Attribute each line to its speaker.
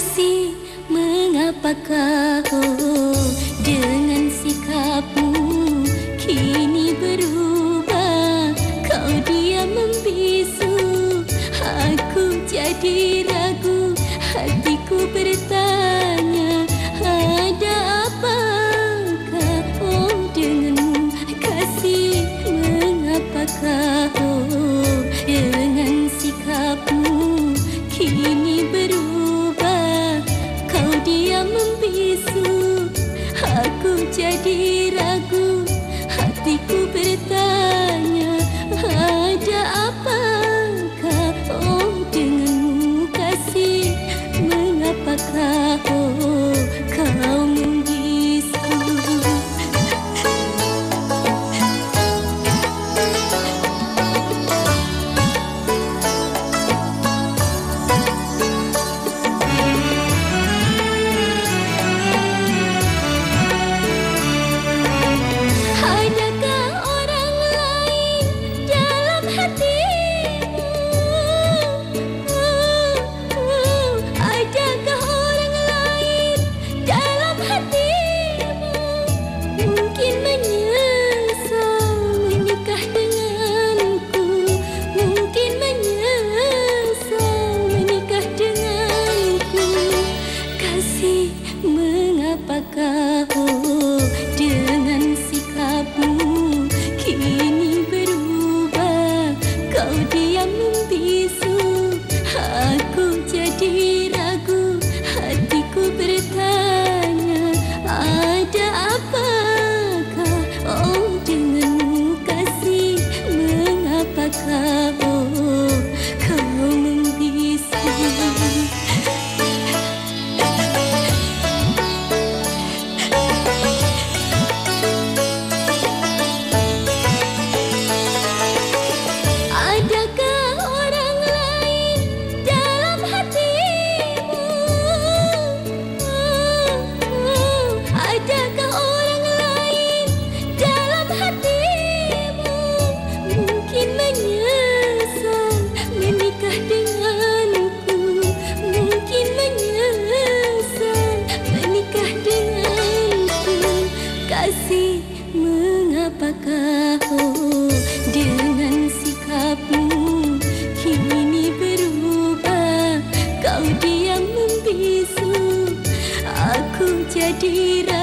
Speaker 1: kasih. Mengapakah oh, dengan sikapmu Kini berubah? Kau dia membisu Aku jadi ragu. Hatiku bertanya Aku jadi ragu Hatiku bertanya apakah oh dengan sikapmu kini berubah? Kau diam membisu aku jadi Kau diam membisu Aku jadi rakyat